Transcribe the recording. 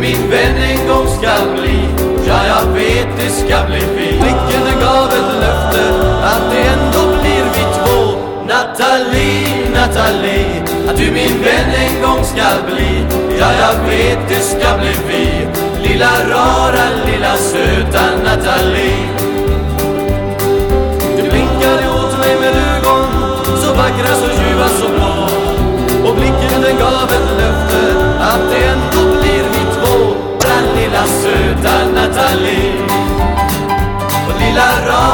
min vän en gång ska bli. Ja, jag vet det ska bli vi Blicken gav ett löfte att det ändå blir vi två Nathalie, Nathalie Att du min vän en gång ska bli. Ja, jag vet det ska bli vi Lilla rara, lilla söta Nathalie Du blinkade åt mig med ögon Så vackra, så ljuva, så av ett löfte att det ändå blir vi två Den lilla söta Nathalie och lilla Rad